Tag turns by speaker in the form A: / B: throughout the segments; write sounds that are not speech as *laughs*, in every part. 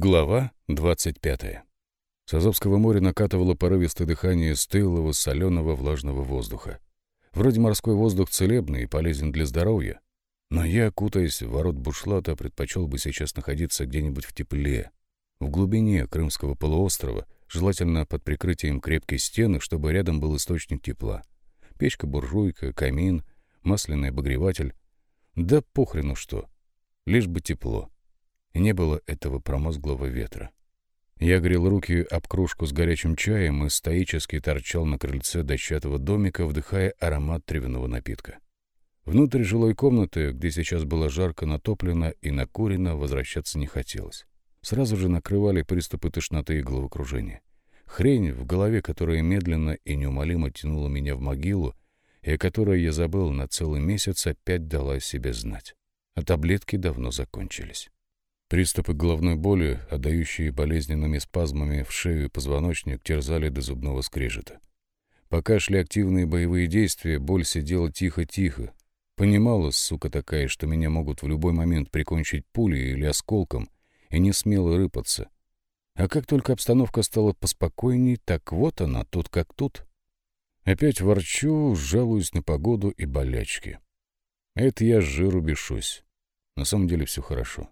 A: Глава 25. С Азовского моря накатывало порывистое дыхание стылого, соленого, влажного воздуха. Вроде морской воздух целебный и полезен для здоровья, но я, кутаясь в ворот бушлата, предпочел бы сейчас находиться где-нибудь в тепле, в глубине Крымского полуострова, желательно под прикрытием крепкой стены, чтобы рядом был источник тепла. Печка-буржуйка, камин, масляный обогреватель. Да похрену что, лишь бы тепло не было этого промозглого ветра. Я грел руки об кружку с горячим чаем и стоически торчал на крыльце дощатого домика, вдыхая аромат травяного напитка. Внутрь жилой комнаты, где сейчас было жарко натоплено и накурено, возвращаться не хотелось. Сразу же накрывали приступы тошноты и головокружения. Хрень в голове, которая медленно и неумолимо тянула меня в могилу, и о которой я забыл на целый месяц, опять дала себе знать. А таблетки давно закончились. Приступы головной боли, отдающие болезненными спазмами в шею и позвоночник, терзали до зубного скрежета. Пока шли активные боевые действия, боль сидела тихо-тихо. Понимала, сука такая, что меня могут в любой момент прикончить пулей или осколком, и не смела рыпаться. А как только обстановка стала поспокойней, так вот она, тут как тут. Опять ворчу, жалуюсь на погоду и болячки. Это я с жиру бешусь. На самом деле все хорошо.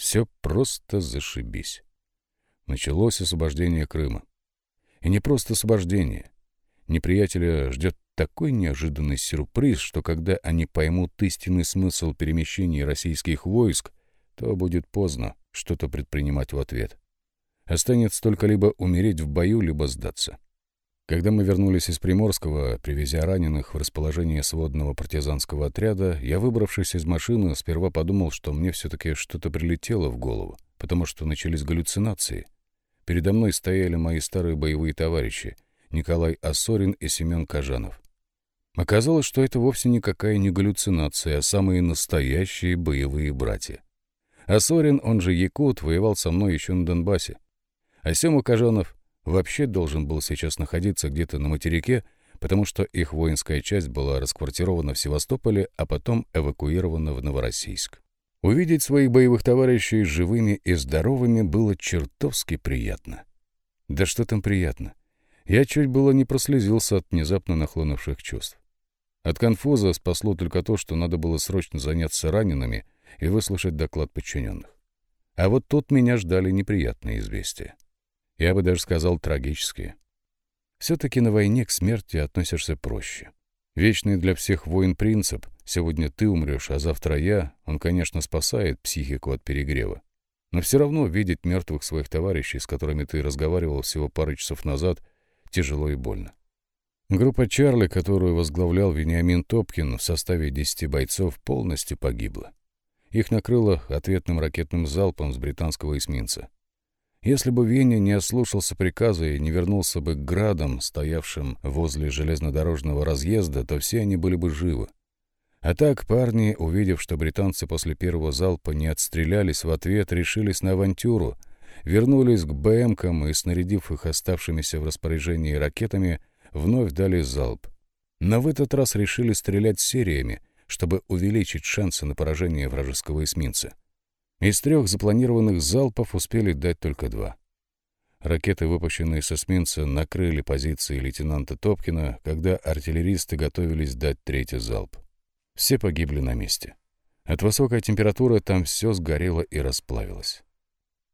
A: Все просто зашибись. Началось освобождение Крыма. И не просто освобождение. Неприятеля ждет такой неожиданный сюрприз, что когда они поймут истинный смысл перемещения российских войск, то будет поздно что-то предпринимать в ответ. Останется только либо умереть в бою, либо сдаться. Когда мы вернулись из Приморского, привезя раненых в расположение сводного партизанского отряда, я, выбравшись из машины, сперва подумал, что мне все-таки что-то прилетело в голову, потому что начались галлюцинации. Передо мной стояли мои старые боевые товарищи Николай Осорин и Семен Кажанов. Оказалось, что это вовсе никакая не галлюцинация, а самые настоящие боевые братья. Осорин, он же Якут, воевал со мной еще на Донбассе. А Сема Кажанов вообще должен был сейчас находиться где-то на материке, потому что их воинская часть была расквартирована в Севастополе, а потом эвакуирована в Новороссийск. Увидеть своих боевых товарищей живыми и здоровыми было чертовски приятно. Да что там приятно. Я чуть было не прослезился от внезапно нахлынувших чувств. От конфуза спасло только то, что надо было срочно заняться ранеными и выслушать доклад подчиненных. А вот тут меня ждали неприятные известия. Я бы даже сказал трагические. Все-таки на войне к смерти относишься проще. Вечный для всех воин принцип «сегодня ты умрешь, а завтра я» он, конечно, спасает психику от перегрева. Но все равно видеть мертвых своих товарищей, с которыми ты разговаривал всего пару часов назад, тяжело и больно. Группа «Чарли», которую возглавлял Вениамин Топкин в составе 10 бойцов, полностью погибла. Их накрыло ответным ракетным залпом с британского эсминца. Если бы Веня не ослушался приказа и не вернулся бы к градам, стоявшим возле железнодорожного разъезда, то все они были бы живы. А так парни, увидев, что британцы после первого залпа не отстрелялись в ответ, решились на авантюру, вернулись к БМкам и, снарядив их оставшимися в распоряжении ракетами, вновь дали залп. Но в этот раз решили стрелять сериями, чтобы увеличить шансы на поражение вражеского эсминца. Из трех запланированных залпов успели дать только два. Ракеты, выпущенные с эсминца, накрыли позиции лейтенанта Топкина, когда артиллеристы готовились дать третий залп. Все погибли на месте. От высокой температуры там все сгорело и расплавилось.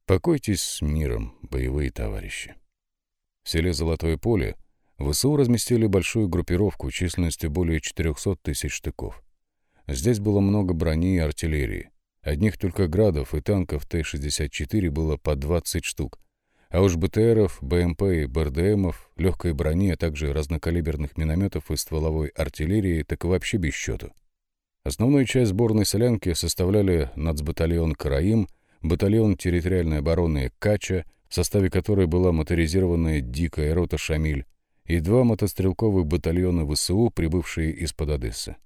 A: Покойтесь с миром, боевые товарищи. В селе Золотое поле ВСУ разместили большую группировку численностью более 400 тысяч штыков. Здесь было много брони и артиллерии. Одних только градов и танков Т-64 было по 20 штук. А уж БТРов, БМП и БРДМов, легкой брони, а также разнокалиберных минометов и стволовой артиллерии так вообще без счету. Основную часть сборной солянки составляли нацбатальон «Караим», батальон территориальной обороны «Кача», в составе которой была моторизированная «Дикая рота Шамиль», и два мотострелковых батальона ВСУ, прибывшие из-под Одессы.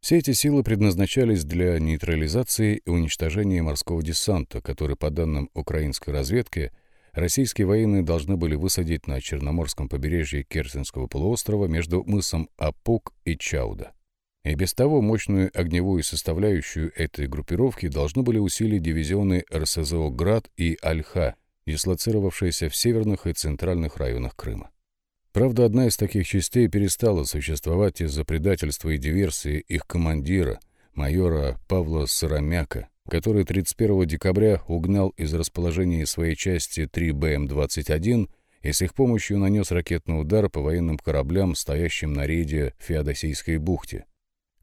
A: Все эти силы предназначались для нейтрализации и уничтожения морского десанта, который, по данным украинской разведки, российские военные должны были высадить на Черноморском побережье Керченского полуострова между мысом Апук и Чауда. И без того мощную огневую составляющую этой группировки должны были усилить дивизионы РСЗО «Град» и «Альха», дислоцировавшаяся в северных и центральных районах Крыма. Правда, одна из таких частей перестала существовать из-за предательства и диверсии их командира, майора Павла Сыромяка, который 31 декабря угнал из расположения своей части 3 БМ-21 и с их помощью нанес ракетный удар по военным кораблям, стоящим на рейде в Феодосийской бухте.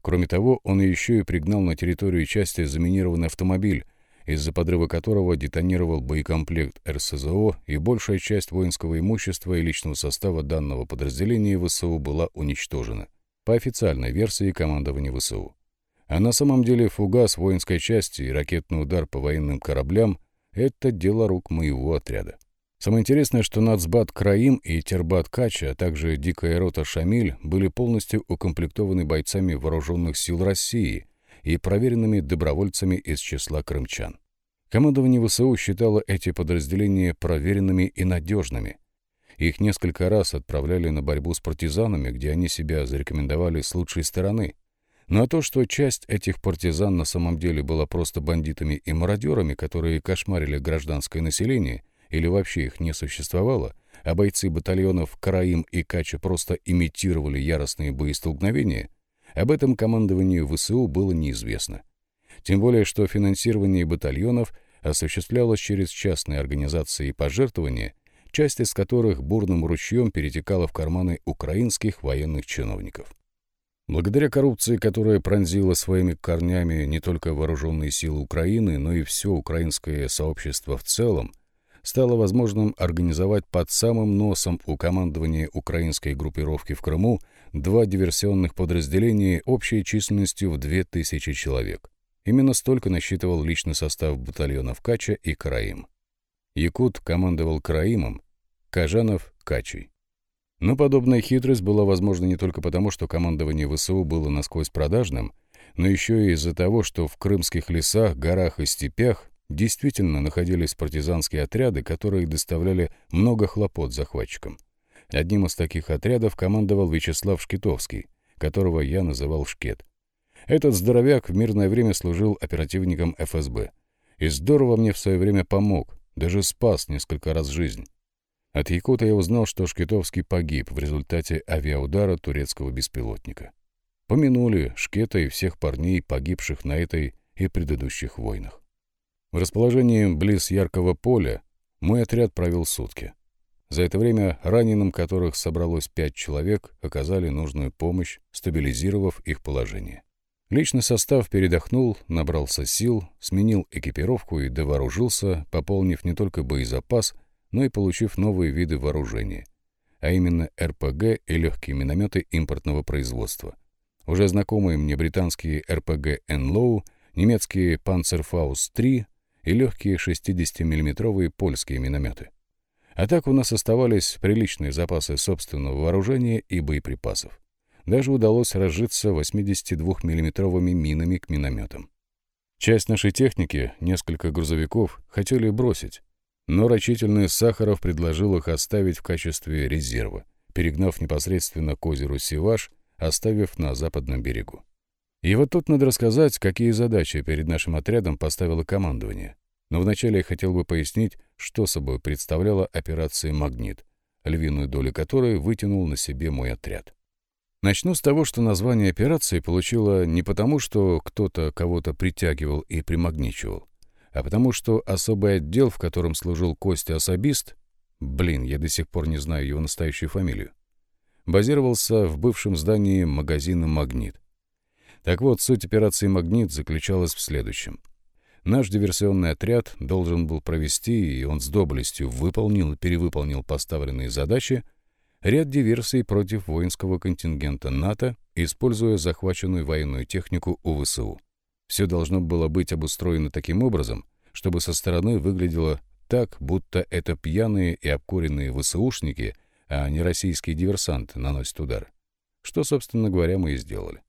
A: Кроме того, он еще и пригнал на территорию части заминированный автомобиль, из-за подрыва которого детонировал боекомплект РСЗО, и большая часть воинского имущества и личного состава данного подразделения ВСУ была уничтожена, по официальной версии командования ВСУ. А на самом деле фугас воинской части и ракетный удар по военным кораблям — это дело рук моего отряда. Самое интересное, что Нацбат Краим и Тербат Кача, а также Дикая рота Шамиль были полностью укомплектованы бойцами вооруженных сил России и проверенными добровольцами из числа крымчан. Командование ВСУ считало эти подразделения проверенными и надежными. Их несколько раз отправляли на борьбу с партизанами, где они себя зарекомендовали с лучшей стороны. Но то, что часть этих партизан на самом деле была просто бандитами и мародерами, которые кошмарили гражданское население – или вообще их не существовало, а бойцы батальонов Караим и Кача просто имитировали яростные боестолкновения, об этом командованию ВСУ было неизвестно. Тем более, что финансирование батальонов осуществлялось через частные организации и пожертвования, часть из которых бурным ручьем перетекала в карманы украинских военных чиновников. Благодаря коррупции, которая пронзила своими корнями не только вооруженные силы Украины, но и все украинское сообщество в целом, стало возможным организовать под самым носом у командования украинской группировки в Крыму два диверсионных подразделения общей численностью в 2000 человек. Именно столько насчитывал личный состав батальонов Кача и Караим. Якут командовал Караимом, Кажанов — Качей. Но подобная хитрость была возможна не только потому, что командование ВСУ было насквозь продажным, но еще и из-за того, что в крымских лесах, горах и степях действительно находились партизанские отряды, которые доставляли много хлопот захватчикам. Одним из таких отрядов командовал Вячеслав Шкитовский, которого я называл Шкет. Этот здоровяк в мирное время служил оперативником ФСБ. И здорово мне в свое время помог, даже спас несколько раз жизнь. От Якута я узнал, что Шкитовский погиб в результате авиаудара турецкого беспилотника. Помянули Шкета и всех парней, погибших на этой и предыдущих войнах. В расположении близ яркого поля мой отряд провел сутки. За это время раненым, которых собралось пять человек, оказали нужную помощь, стабилизировав их положение. Личный состав передохнул, набрался сил, сменил экипировку и довооружился, пополнив не только боезапас, но и получив новые виды вооружения, а именно РПГ и легкие минометы импортного производства. Уже знакомые мне британские РПГ «Энлоу», немецкие «Панцерфаус-3», и легкие 60-миллиметровые польские минометы. А так у нас оставались приличные запасы собственного вооружения и боеприпасов. Даже удалось разжиться 82-миллиметровыми минами к минометам. Часть нашей техники, несколько грузовиков, хотели бросить, но рачительный Сахаров предложил их оставить в качестве резерва, перегнав непосредственно к озеру Сиваш, оставив на западном берегу. И вот тут надо рассказать, какие задачи перед нашим отрядом поставило командование. Но вначале я хотел бы пояснить, что собой представляла операция «Магнит», львиную долю которой вытянул на себе мой отряд. Начну с того, что название операции получило не потому, что кто-то кого-то притягивал и примагничивал, а потому что особый отдел, в котором служил Костя-особист, блин, я до сих пор не знаю его настоящую фамилию, базировался в бывшем здании магазина «Магнит», так вот, суть операции «Магнит» заключалась в следующем. Наш диверсионный отряд должен был провести, и он с доблестью выполнил и перевыполнил поставленные задачи, ряд диверсий против воинского контингента НАТО, используя захваченную военную технику у ВСУ. Все должно было быть обустроено таким образом, чтобы со стороны выглядело так, будто это пьяные и обкуренные ВСУшники, а не российские диверсанты наносят удар. Что, собственно говоря, мы и сделали.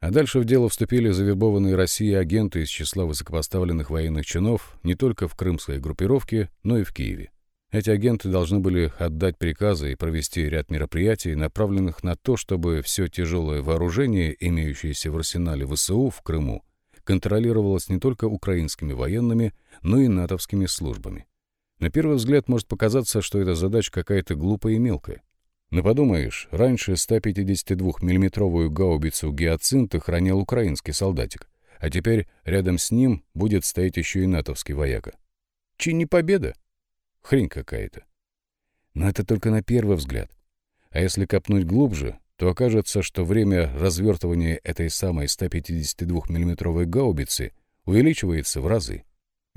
A: А дальше в дело вступили завербованные Россией агенты из числа высокопоставленных военных чинов не только в крымской группировке, но и в Киеве. Эти агенты должны были отдать приказы и провести ряд мероприятий, направленных на то, чтобы все тяжелое вооружение, имеющееся в арсенале ВСУ в Крыму, контролировалось не только украинскими военными, но и натовскими службами. На первый взгляд может показаться, что эта задача какая-то глупая и мелкая. Но подумаешь, раньше 152 миллиметровую гаубицу «Гиацинта» хранил украинский солдатик, а теперь рядом с ним будет стоять еще и натовский вояка. Чи не победа? Хрень какая-то. Но это только на первый взгляд. А если копнуть глубже, то окажется, что время развертывания этой самой 152 миллиметровой гаубицы увеличивается в разы.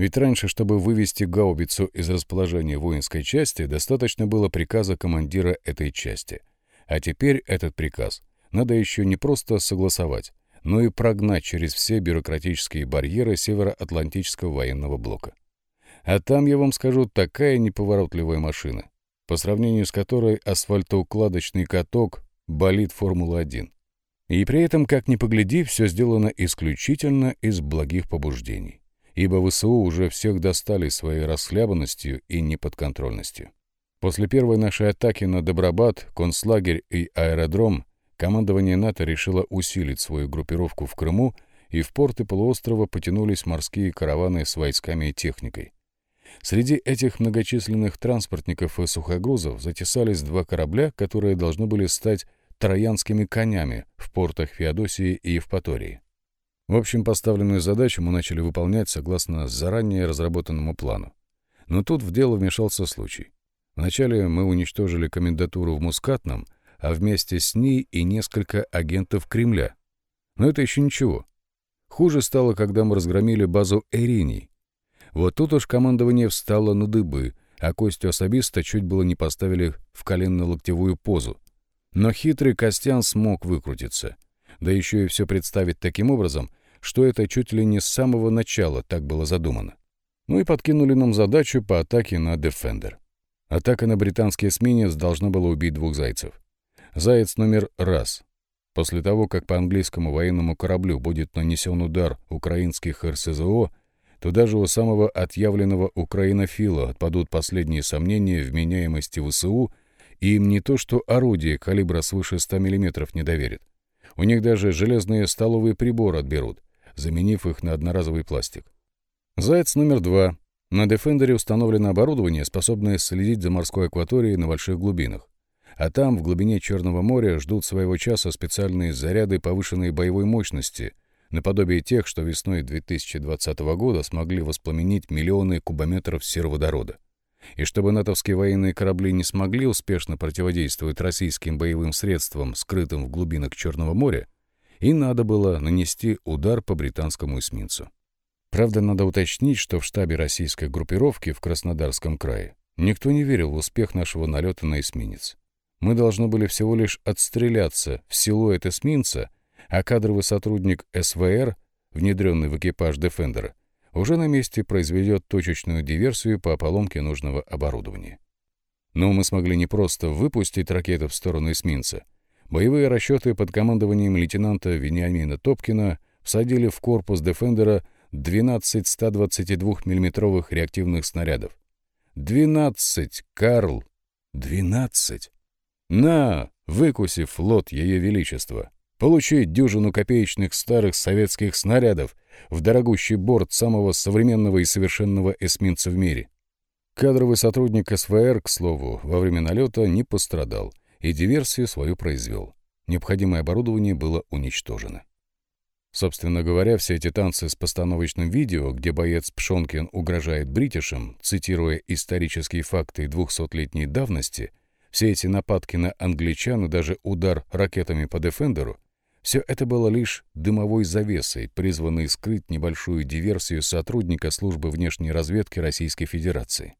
A: Ведь раньше, чтобы вывести гаубицу из расположения воинской части, достаточно было приказа командира этой части. А теперь этот приказ надо еще не просто согласовать, но и прогнать через все бюрократические барьеры Североатлантического военного блока. А там, я вам скажу, такая неповоротливая машина, по сравнению с которой асфальтоукладочный каток болит Формула-1. И при этом, как ни погляди, все сделано исключительно из благих побуждений ибо ВСУ уже всех достали своей расхлябанностью и неподконтрольностью. После первой нашей атаки на Добробат, концлагерь и аэродром командование НАТО решило усилить свою группировку в Крыму, и в порты полуострова потянулись морские караваны с войсками и техникой. Среди этих многочисленных транспортников и сухогрузов затесались два корабля, которые должны были стать троянскими конями в портах Феодосии и Евпатории. В общем, поставленную задачу мы начали выполнять согласно заранее разработанному плану. Но тут в дело вмешался случай. Вначале мы уничтожили комендатуру в Мускатном, а вместе с ней и несколько агентов Кремля. Но это еще ничего. Хуже стало, когда мы разгромили базу Эриний. Вот тут уж командование встало на дыбы, а Костю особиста чуть было не поставили в коленно-локтевую позу. Но хитрый Костян смог выкрутиться. Да еще и все представить таким образом, что это чуть ли не с самого начала так было задумано. Ну и подкинули нам задачу по атаке на Defender. Атака на британский эсминец должна была убить двух зайцев. Заяц номер раз. После того, как по английскому военному кораблю будет нанесен удар украинских РСЗО, то даже у самого отъявленного украинофила отпадут последние сомнения в меняемости ВСУ, и им не то что орудие калибра свыше 100 мм не доверят. У них даже железные столовые приборы отберут, заменив их на одноразовый пластик. Заяц номер два. На Defender установлено оборудование, способное следить за морской акваторией на больших глубинах. А там, в глубине Черного моря, ждут своего часа специальные заряды повышенной боевой мощности, наподобие тех, что весной 2020 года смогли воспламенить миллионы кубометров сероводорода. И чтобы натовские военные корабли не смогли успешно противодействовать российским боевым средствам, скрытым в глубинах Черного моря, и надо было нанести удар по британскому эсминцу. Правда, надо уточнить, что в штабе российской группировки в Краснодарском крае никто не верил в успех нашего налета на эсминец. Мы должны были всего лишь отстреляться в силуэт эсминца, а кадровый сотрудник СВР, внедренный в экипаж «Дефендера», уже на месте произведет точечную диверсию по поломке нужного оборудования. Но мы смогли не просто выпустить ракету в сторону эсминца, Боевые расчеты под командованием лейтенанта Вениамина Топкина всадили в корпус «Дефендера» 12 122 миллиметровых реактивных снарядов. 12, Карл! 12! На, выкуси флот Ее Величества! Получи дюжину копеечных старых советских снарядов в дорогущий борт самого современного и совершенного эсминца в мире. Кадровый сотрудник СВР, к слову, во время налета не пострадал и диверсию свою произвел. Необходимое оборудование было уничтожено. Собственно говоря, все эти танцы с постановочным видео, где боец Пшонкин угрожает бритишам, цитируя исторические факты двухсотлетней давности, все эти нападки на англичан и даже удар ракетами по «Дефендеру» — все это было лишь дымовой завесой, призванной скрыть небольшую диверсию сотрудника службы внешней разведки Российской Федерации.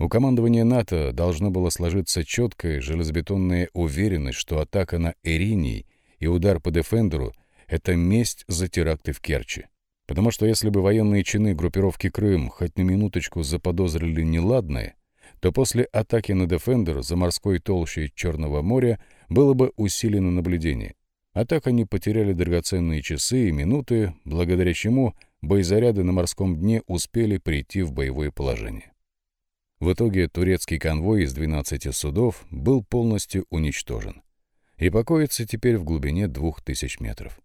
A: У командования НАТО должна была сложиться четкая железобетонная уверенность, что атака на Эринии и удар по Дефендеру — это месть за теракты в Керчи. Потому что если бы военные чины группировки Крым хоть на минуточку заподозрили неладное, то после атаки на Дефендер за морской толщей Черного моря было бы усилено наблюдение. А так они потеряли драгоценные часы и минуты, благодаря чему боезаряды на морском дне успели прийти в боевое положение. В итоге турецкий конвой из 12 судов был полностью уничтожен и покоится теперь в глубине 2000 метров.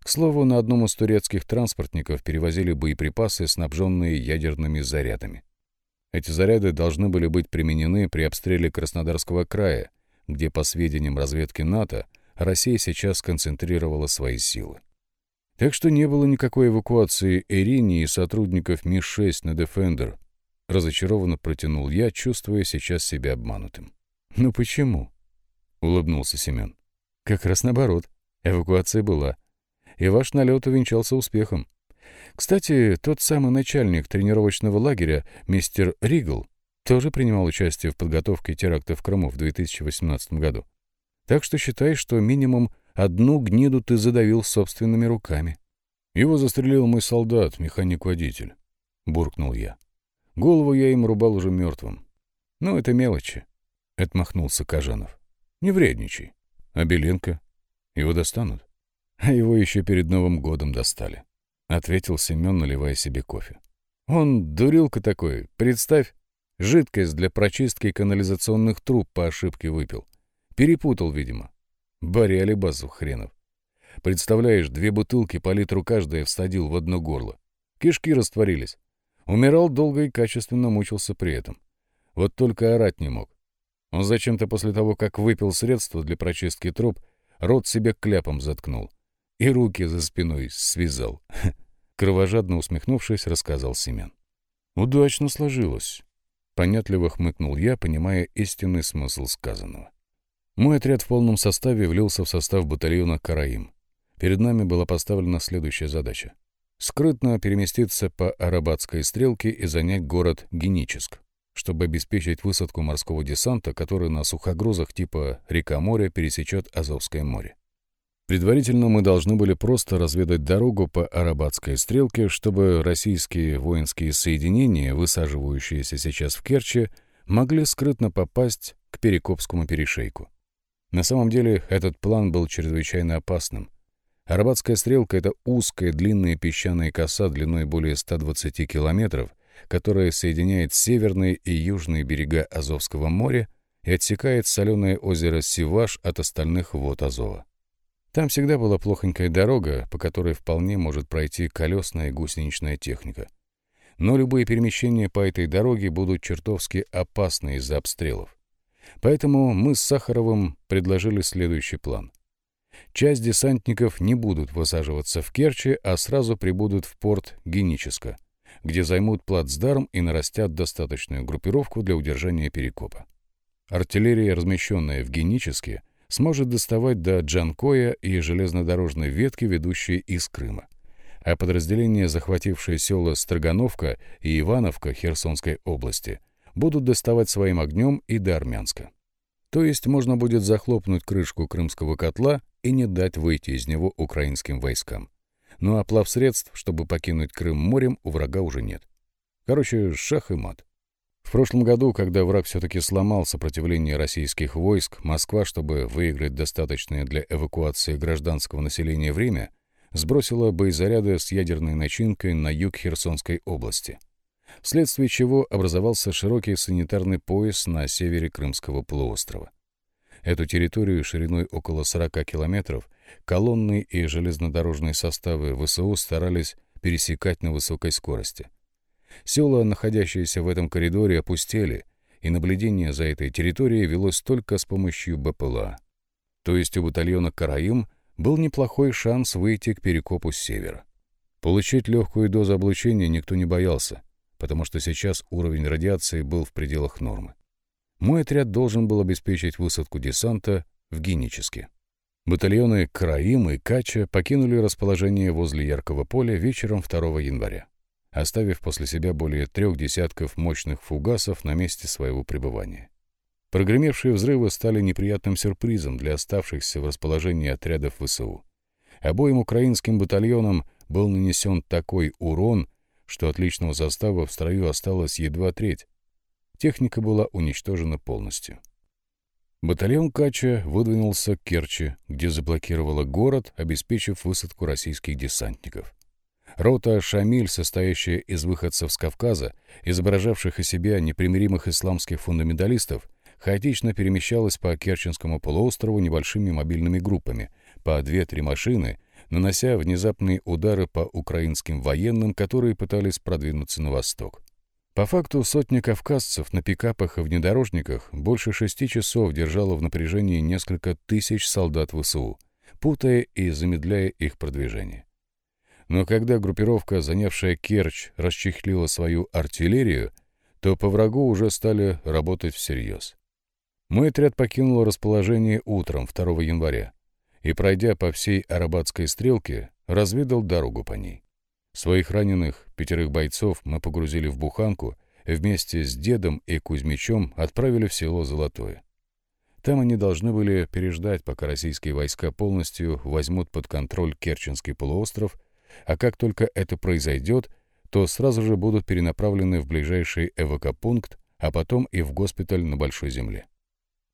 A: К слову, на одном из турецких транспортников перевозили боеприпасы, снабженные ядерными зарядами. Эти заряды должны были быть применены при обстреле Краснодарского края, где, по сведениям разведки НАТО, Россия сейчас концентрировала свои силы. Так что не было никакой эвакуации Эрини и сотрудников Ми-6 на Defender. Разочарованно протянул я, чувствуя сейчас себя обманутым. «Ну почему?» — улыбнулся Семен. «Как раз наоборот. Эвакуация была. И ваш налет увенчался успехом. Кстати, тот самый начальник тренировочного лагеря, мистер Ригл, тоже принимал участие в подготовке теракта в Крыму в 2018 году. Так что считай, что минимум одну гниду ты задавил собственными руками. Его застрелил мой солдат, механик-водитель, — буркнул я. Голову я им рубал уже мертвым. Ну, это мелочи, — отмахнулся Кажанов. Не вредничай. А Беленко? Его достанут? А его еще перед Новым годом достали, — ответил Семен, наливая себе кофе. Он дурилка такой, представь, жидкость для прочистки канализационных труб по ошибке выпил. Перепутал, видимо. Барри Алибазу хренов. Представляешь, две бутылки по литру каждая всадил в одно горло. Кишки растворились. Умирал долго и качественно мучился при этом. Вот только орать не мог. Он зачем-то после того, как выпил средства для прочистки труб, рот себе кляпом заткнул. И руки за спиной связал. *laughs* Кровожадно усмехнувшись, рассказал Семен. Удачно сложилось. Понятливо хмыкнул я, понимая истинный смысл сказанного. Мой отряд в полном составе влился в состав батальона «Караим». Перед нами была поставлена следующая задача. Скрытно переместиться по Арабатской стрелке и занять город Геническ, чтобы обеспечить высадку морского десанта, который на сухогрузах типа река-море пересечет Азовское море. Предварительно мы должны были просто разведать дорогу по Арабатской стрелке, чтобы российские воинские соединения, высаживающиеся сейчас в Керчи, могли скрытно попасть к Перекопскому перешейку. На самом деле этот план был чрезвычайно опасным. Арбатская стрелка — это узкая длинная песчаная коса длиной более 120 километров, которая соединяет северные и южные берега Азовского моря и отсекает соленое озеро Сиваш от остальных вод Азова. Там всегда была плохонькая дорога, по которой вполне может пройти колесная гусеничная техника. Но любые перемещения по этой дороге будут чертовски опасны из-за обстрелов. Поэтому мы с Сахаровым предложили следующий план. Часть десантников не будут высаживаться в Керчи, а сразу прибудут в порт Геническо, где займут плацдарм и нарастят достаточную группировку для удержания перекопа. Артиллерия, размещенная в Геническе, сможет доставать до Джанкоя и железнодорожной ветки, ведущей из Крыма. А подразделения, захватившие села Строгановка и Ивановка Херсонской области, будут доставать своим огнем и до Армянска. То есть можно будет захлопнуть крышку крымского котла и не дать выйти из него украинским войскам. Ну а плавсредств, чтобы покинуть Крым морем, у врага уже нет. Короче, шах и мат. В прошлом году, когда враг все-таки сломал сопротивление российских войск, Москва, чтобы выиграть достаточное для эвакуации гражданского населения время, сбросила боезаряды с ядерной начинкой на юг Херсонской области вследствие чего образовался широкий санитарный пояс на севере Крымского полуострова. Эту территорию шириной около 40 километров колонные и железнодорожные составы ВСУ старались пересекать на высокой скорости. Села, находящиеся в этом коридоре, опустели, и наблюдение за этой территорией велось только с помощью БПЛА. То есть у батальона «Караим» был неплохой шанс выйти к перекопу с севера. Получить легкую дозу облучения никто не боялся, потому что сейчас уровень радиации был в пределах нормы. Мой отряд должен был обеспечить высадку десанта в Геническе. Батальоны Краим и Кача покинули расположение возле Яркого поля вечером 2 января, оставив после себя более трех десятков мощных фугасов на месте своего пребывания. Прогремевшие взрывы стали неприятным сюрпризом для оставшихся в расположении отрядов ВСУ. Обоим украинским батальонам был нанесен такой урон, что от личного состава в строю осталось едва треть. Техника была уничтожена полностью. Батальон Кача выдвинулся к Керчи, где заблокировала город, обеспечив высадку российских десантников. Рота «Шамиль», состоящая из выходцев с Кавказа, изображавших из себя непримиримых исламских фундаменталистов, хаотично перемещалась по Керченскому полуострову небольшими мобильными группами, по две-три машины нанося внезапные удары по украинским военным, которые пытались продвинуться на восток. По факту сотня кавказцев на пикапах и внедорожниках больше шести часов держала в напряжении несколько тысяч солдат ВСУ, путая и замедляя их продвижение. Но когда группировка, занявшая Керчь, расчехлила свою артиллерию, то по врагу уже стали работать всерьез. Мой отряд покинул расположение утром 2 января и, пройдя по всей Арабатской стрелке, разведал дорогу по ней. Своих раненых, пятерых бойцов, мы погрузили в буханку вместе с дедом и Кузьмичом отправили в село Золотое. Там они должны были переждать, пока российские войска полностью возьмут под контроль Керченский полуостров, а как только это произойдет, то сразу же будут перенаправлены в ближайший эвакопункт, а потом и в госпиталь на Большой Земле.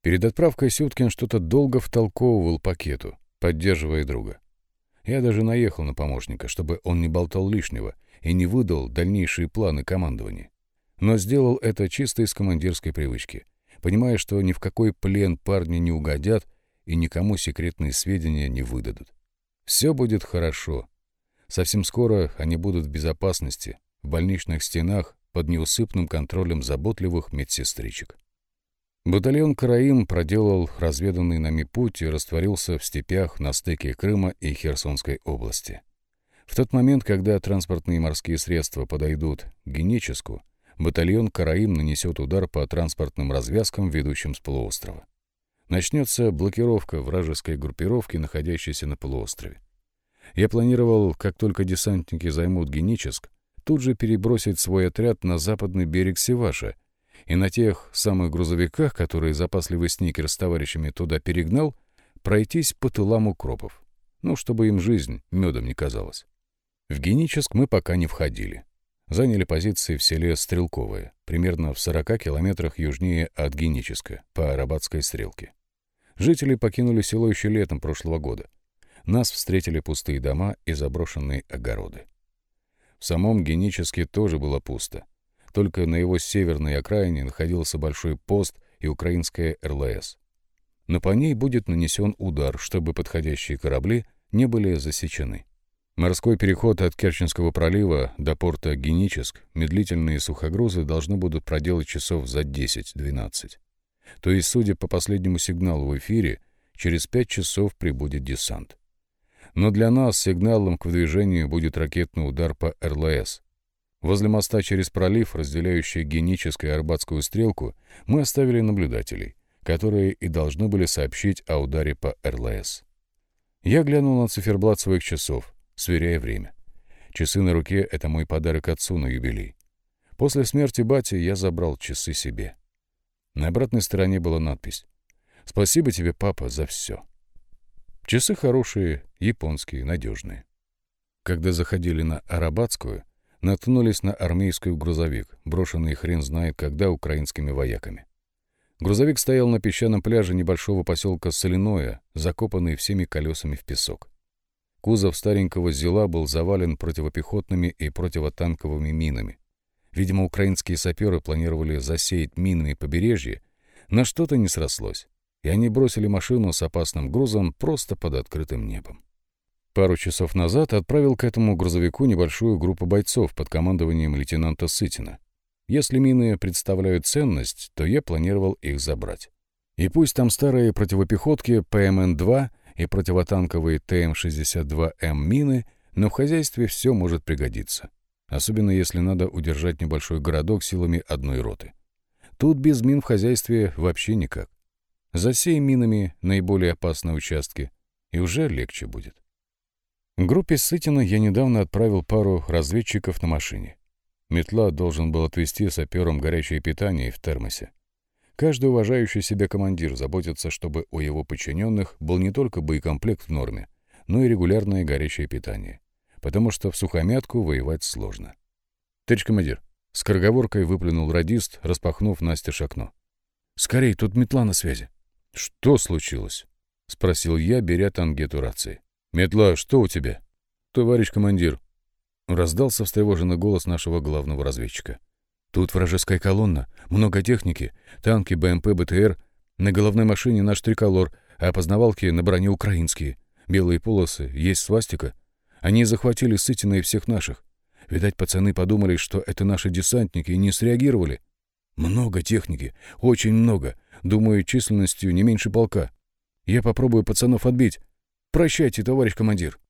A: Перед отправкой Сюткин что-то долго втолковывал пакету, поддерживая друга. Я даже наехал на помощника, чтобы он не болтал лишнего и не выдал дальнейшие планы командования. Но сделал это чисто из командирской привычки, понимая, что ни в какой плен парни не угодят и никому секретные сведения не выдадут. Все будет хорошо. Совсем скоро они будут в безопасности, в больничных стенах, под неусыпным контролем заботливых медсестричек. Батальон «Караим» проделал разведанный нами путь и растворился в степях на стыке Крыма и Херсонской области. В тот момент, когда транспортные морские средства подойдут к Геническу, батальон «Караим» нанесет удар по транспортным развязкам, ведущим с полуострова. Начнется блокировка вражеской группировки, находящейся на полуострове. Я планировал, как только десантники займут Геническ, тут же перебросить свой отряд на западный берег Севаша и на тех самых грузовиках, которые запасливый сникер с товарищами туда перегнал, пройтись по тылам укропов. Ну, чтобы им жизнь медом не казалась. В Геническ мы пока не входили. Заняли позиции в селе Стрелковое, примерно в 40 километрах южнее от Геническа, по Арабатской стрелке. Жители покинули село еще летом прошлого года. Нас встретили пустые дома и заброшенные огороды. В самом Геническе тоже было пусто. Только на его северной окраине находился большой пост и украинская РЛС. Но по ней будет нанесен удар, чтобы подходящие корабли не были засечены. Морской переход от Керченского пролива до порта Геническ медлительные сухогрузы должны будут проделать часов за 10-12. То есть, судя по последнему сигналу в эфире, через 5 часов прибудет десант. Но для нас сигналом к выдвижению будет ракетный удар по РЛС, Возле моста через пролив, разделяющий Геническую и Арбатскую стрелку, мы оставили наблюдателей, которые и должны были сообщить о ударе по РЛС. Я глянул на циферблат своих часов, сверяя время. Часы на руке — это мой подарок отцу на юбилей. После смерти бати я забрал часы себе. На обратной стороне была надпись «Спасибо тебе, папа, за все». Часы хорошие, японские, надежные. Когда заходили на Арабатскую, наткнулись на армейский грузовик, брошенный хрен знает когда украинскими вояками. Грузовик стоял на песчаном пляже небольшого поселка Соляное, закопанный всеми колесами в песок. Кузов старенького «Зила» был завален противопехотными и противотанковыми минами. Видимо, украинские саперы планировали засеять минами побережье, но что-то не срослось, и они бросили машину с опасным грузом просто под открытым небом. Пару часов назад отправил к этому грузовику небольшую группу бойцов под командованием лейтенанта Сытина. Если мины представляют ценность, то я планировал их забрать. И пусть там старые противопехотки ПМН-2 и противотанковые ТМ-62М мины, но в хозяйстве все может пригодиться. Особенно если надо удержать небольшой городок силами одной роты. Тут без мин в хозяйстве вообще никак. Засей минами наиболее опасные участки, и уже легче будет. Группе Сытина я недавно отправил пару разведчиков на машине. Метла должен был отвезти саперам горячее питание в термосе. Каждый уважающий себя командир заботится, чтобы у его подчиненных был не только боекомплект в норме, но и регулярное горячее питание. Потому что в сухомятку воевать сложно. «Товарищ командир!» — с корговоркой выплюнул радист, распахнув Насте окно. «Скорей, тут метла на связи!» «Что случилось?» — спросил я, беря тангету рации. «Метла, что у тебя?» «Товарищ командир», — раздался встревоженный голос нашего главного разведчика. «Тут вражеская колонна, много техники, танки, БМП, БТР. На головной машине наш триколор, а опознавалки на броне украинские. Белые полосы, есть свастика. Они захватили Сытина и всех наших. Видать, пацаны подумали, что это наши десантники, и не среагировали. Много техники, очень много. Думаю, численностью не меньше полка. Я попробую пацанов отбить. Прощайте, товарищ командир.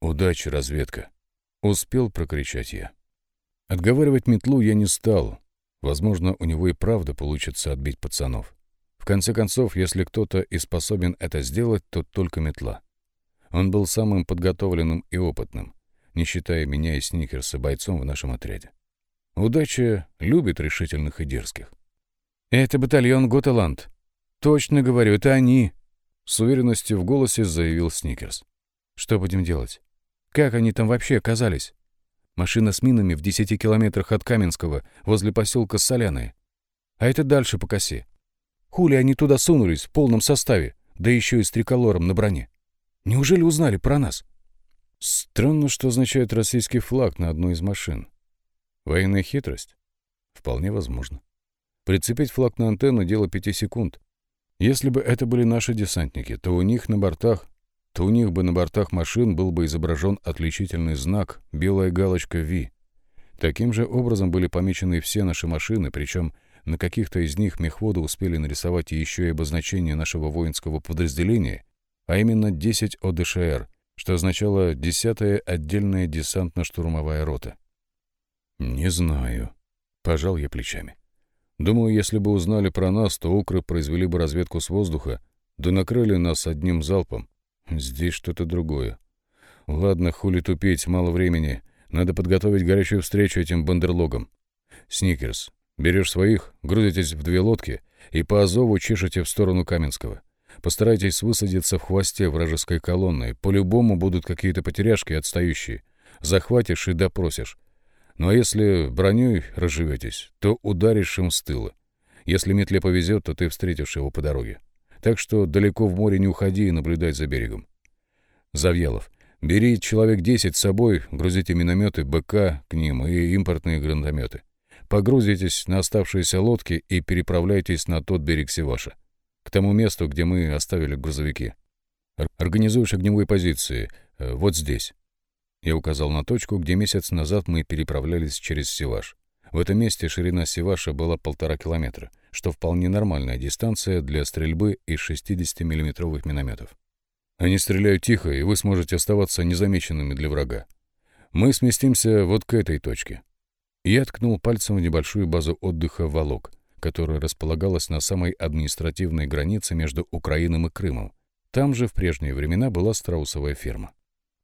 A: Удачи, разведка. Успел прокричать я. Отговаривать метлу я не стал. Возможно, у него и правда получится отбить пацанов. В конце концов, если кто-то и способен это сделать, то только метла. Он был самым подготовленным и опытным, не считая меня и Сникерса бойцом в нашем отряде. Удача любит решительных и дерзких. «Это батальон Готеланд. Точно говорю, это они!» С уверенностью в голосе заявил Сникерс. «Что будем делать? Как они там вообще оказались? Машина с минами в десяти километрах от Каменского, возле поселка Соляные. А это дальше по косе. Хули они туда сунулись в полном составе, да еще и с триколором на броне. Неужели узнали про нас? Странно, что означает российский флаг на одной из машин. Военная хитрость? Вполне возможно. Прицепить флаг на антенну — дело пяти секунд. Если бы это были наши десантники, то у них на бортах, то у них бы на бортах машин был бы изображен отличительный знак белая галочка V. Таким же образом были помечены все наши машины, причем на каких-то из них мехводы успели нарисовать еще и обозначение нашего воинского подразделения, а именно 10 ОДШР, что означало 10-я отдельная десантно-штурмовая рота. «Не знаю», — пожал я плечами. «Думаю, если бы узнали про нас, то укры произвели бы разведку с воздуха, да накрыли нас одним залпом. Здесь что-то другое. Ладно, хули тупить, мало времени. Надо подготовить горячую встречу этим бандерлогам. Сникерс, берешь своих, грузитесь в две лодки и по Азову чешете в сторону Каменского. Постарайтесь высадиться в хвосте вражеской колонны. По-любому будут какие-то потеряшки отстающие. Захватишь и допросишь. Ну а если броней разживетесь, то ударишь им с тыла. Если метле повезет, то ты встретишь его по дороге. Так что далеко в море не уходи и наблюдай за берегом. Завьялов, бери человек 10 с собой, грузите минометы, БК к ним и импортные гранатометы. Погрузитесь на оставшиеся лодки и переправляйтесь на тот берег Севаша к тому месту, где мы оставили грузовики. Организуешь огневые позиции э, вот здесь. Я указал на точку, где месяц назад мы переправлялись через Севаш. В этом месте ширина Севаша была полтора километра, что вполне нормальная дистанция для стрельбы из 60 миллиметровых минометов. Они стреляют тихо, и вы сможете оставаться незамеченными для врага. Мы сместимся вот к этой точке. Я ткнул пальцем в небольшую базу отдыха «Волок», которая располагалась на самой административной границе между Украиной и Крымом. Там же в прежние времена была страусовая ферма.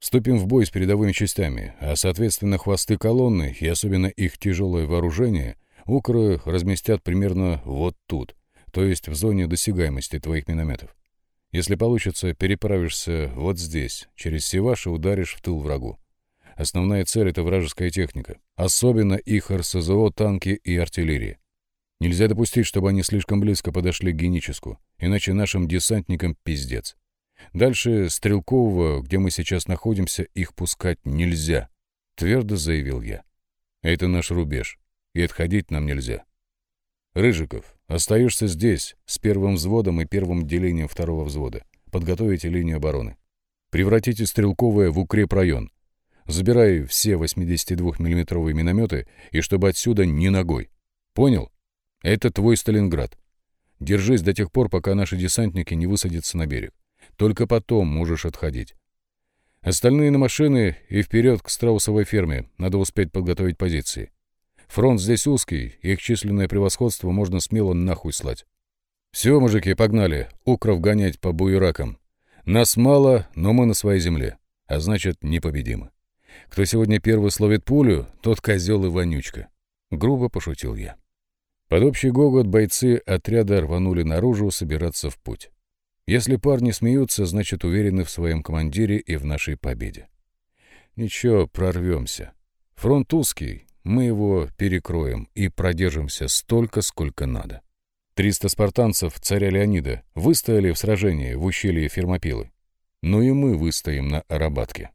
A: Вступим в бой с передовыми частями, а, соответственно, хвосты колонны и особенно их тяжелое вооружение укры разместят примерно вот тут, то есть в зоне досягаемости твоих минометов. Если получится, переправишься вот здесь, через Севаш и ударишь в тыл врагу. Основная цель — это вражеская техника, особенно их РСЗО, танки и артиллерия. Нельзя допустить, чтобы они слишком близко подошли к геническу, иначе нашим десантникам пиздец. Дальше Стрелкового, где мы сейчас находимся, их пускать нельзя, твердо заявил я. Это наш рубеж, и отходить нам нельзя. Рыжиков, остаешься здесь, с первым взводом и первым делением второго взвода. Подготовите линию обороны. Превратите Стрелковое в укрепрайон. Забирай все 82 миллиметровые минометы, и чтобы отсюда ни ногой. Понял? Это твой Сталинград. Держись до тех пор, пока наши десантники не высадятся на берег. Только потом можешь отходить. Остальные на машины и вперед к страусовой ферме. Надо успеть подготовить позиции. Фронт здесь узкий, их численное превосходство можно смело нахуй слать. Все, мужики, погнали. Укров гонять по буеракам. Нас мало, но мы на своей земле. А значит, непобедимы. Кто сегодня первый словит пулю, тот козел и вонючка. Грубо пошутил я. Под общий гогот бойцы отряда рванули наружу собираться в путь. Если парни смеются, значит уверены в своем командире и в нашей победе. Ничего, прорвемся. Фронт узкий, мы его перекроем и продержимся столько, сколько надо. Триста спартанцев царя Леонида выстояли в сражении в ущелье Фермопилы. Но и мы выстоим на Арабатке.